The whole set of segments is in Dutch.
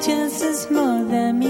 Chances more than me.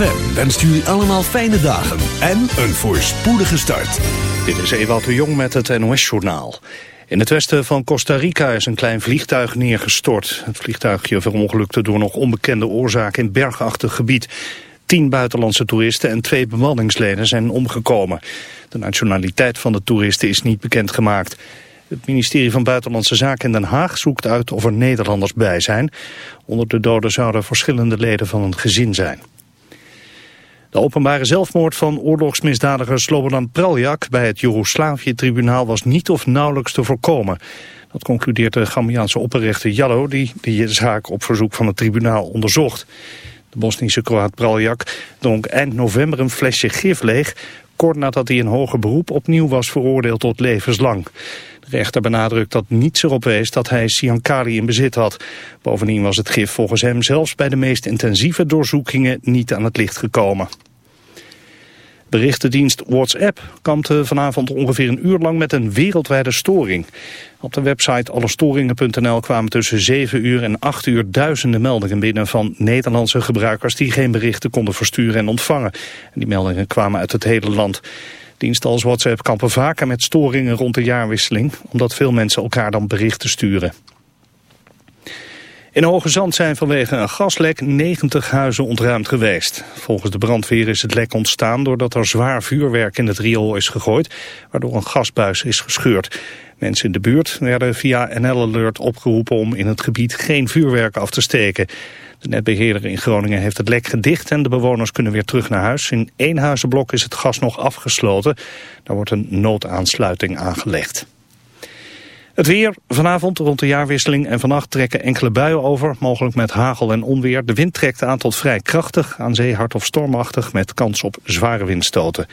ZFM wenst jullie allemaal fijne dagen en een voorspoedige start. Dit is Ewout de Jong met het NOS-journaal. In het westen van Costa Rica is een klein vliegtuig neergestort. Het vliegtuigje verongelukte door nog onbekende oorzaak in bergachtig gebied. Tien buitenlandse toeristen en twee bemanningsleden zijn omgekomen. De nationaliteit van de toeristen is niet bekendgemaakt. Het ministerie van Buitenlandse Zaken in Den Haag zoekt uit of er Nederlanders bij zijn. Onder de doden zouden verschillende leden van een gezin zijn. De openbare zelfmoord van oorlogsmisdadiger Slobodan Praljak bij het Joegoslavië-tribunaal was niet of nauwelijks te voorkomen. Dat concludeert de Gambiaanse opperrechter Jallo die de zaak op verzoek van het tribunaal onderzocht. De Bosnische Kroaat Praljak dronk eind november een flesje gif leeg, kort nadat hij in hoger beroep opnieuw was veroordeeld tot levenslang. De rechter benadrukt dat niets erop wees dat hij Siankali in bezit had. Bovendien was het gif volgens hem zelfs bij de meest intensieve doorzoekingen niet aan het licht gekomen. Berichtendienst WhatsApp kampte vanavond ongeveer een uur lang met een wereldwijde storing. Op de website allestoringen.nl kwamen tussen 7 uur en 8 uur duizenden meldingen binnen van Nederlandse gebruikers die geen berichten konden versturen en ontvangen. En die meldingen kwamen uit het hele land. Diensten als WhatsApp kampen vaker met storingen rond de jaarwisseling, omdat veel mensen elkaar dan berichten sturen. In Hoge Zand zijn vanwege een gaslek 90 huizen ontruimd geweest. Volgens de brandweer is het lek ontstaan doordat er zwaar vuurwerk in het riool is gegooid, waardoor een gasbuis is gescheurd. Mensen in de buurt werden via NL Alert opgeroepen om in het gebied geen vuurwerk af te steken. De netbeheerder in Groningen heeft het lek gedicht en de bewoners kunnen weer terug naar huis. In één huizenblok is het gas nog afgesloten. Daar wordt een noodaansluiting aangelegd. Het weer vanavond rond de jaarwisseling en vannacht trekken enkele buien over, mogelijk met hagel en onweer. De wind trekt aan tot vrij krachtig, aan zee hard of stormachtig met kans op zware windstoten.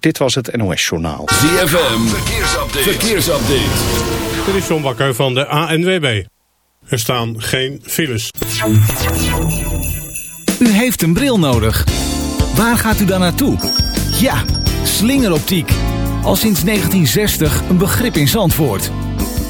Dit was het NOS Journaal. ZFM, verkeersupdate. verkeersupdate. Dit is John Bakker van de ANWB. Er staan geen files. U heeft een bril nodig. Waar gaat u dan naartoe? Ja, slingeroptiek. Al sinds 1960 een begrip in Zandvoort.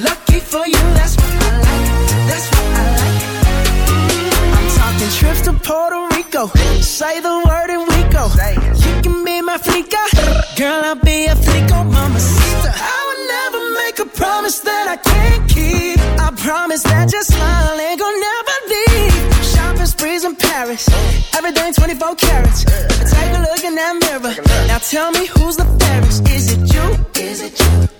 lucky for you that's what i like that's what i like talking trips to puerto rico Say the word and we go. You can be my flica. Girl, I'll be a flico, mama sister. I would never make a promise that I can't keep. I promise that your smile ain't gonna never leave. Shopping sprees in Paris. Everything 24 carats. Take a look in that mirror. Now tell me who's the fairest. Is it you? Is it you?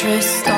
starring in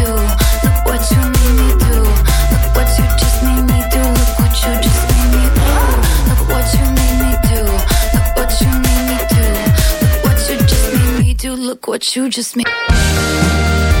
You just made.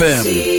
ZFM.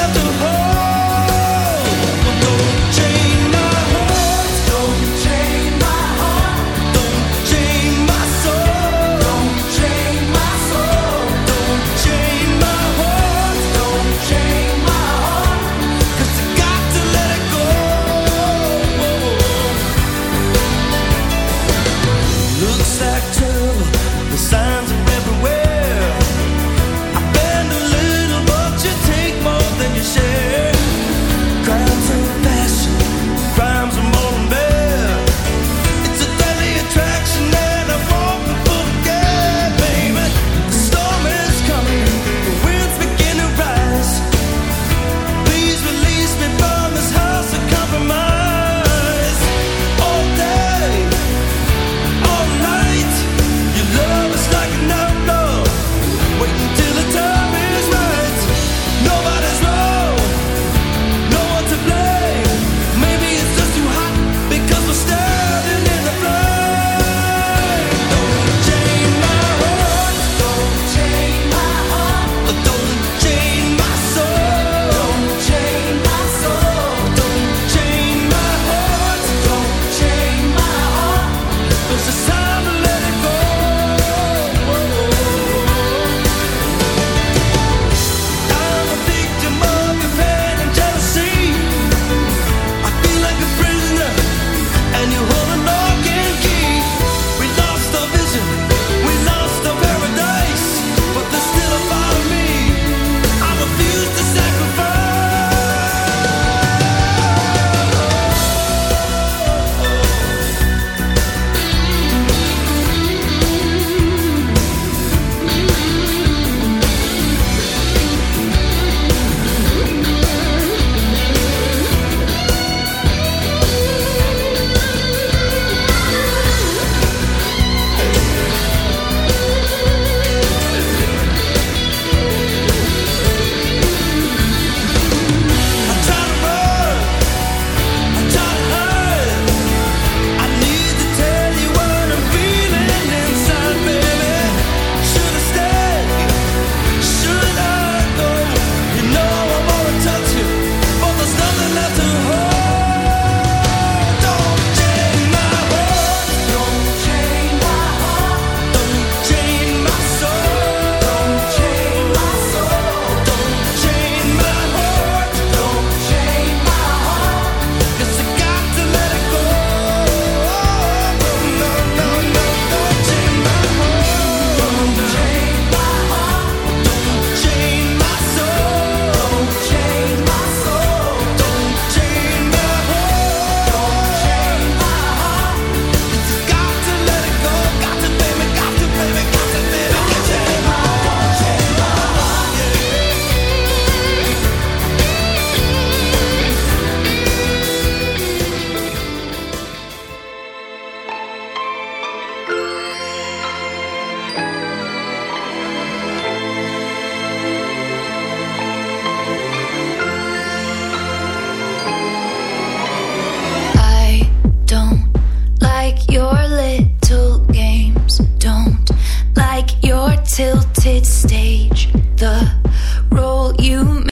love to hold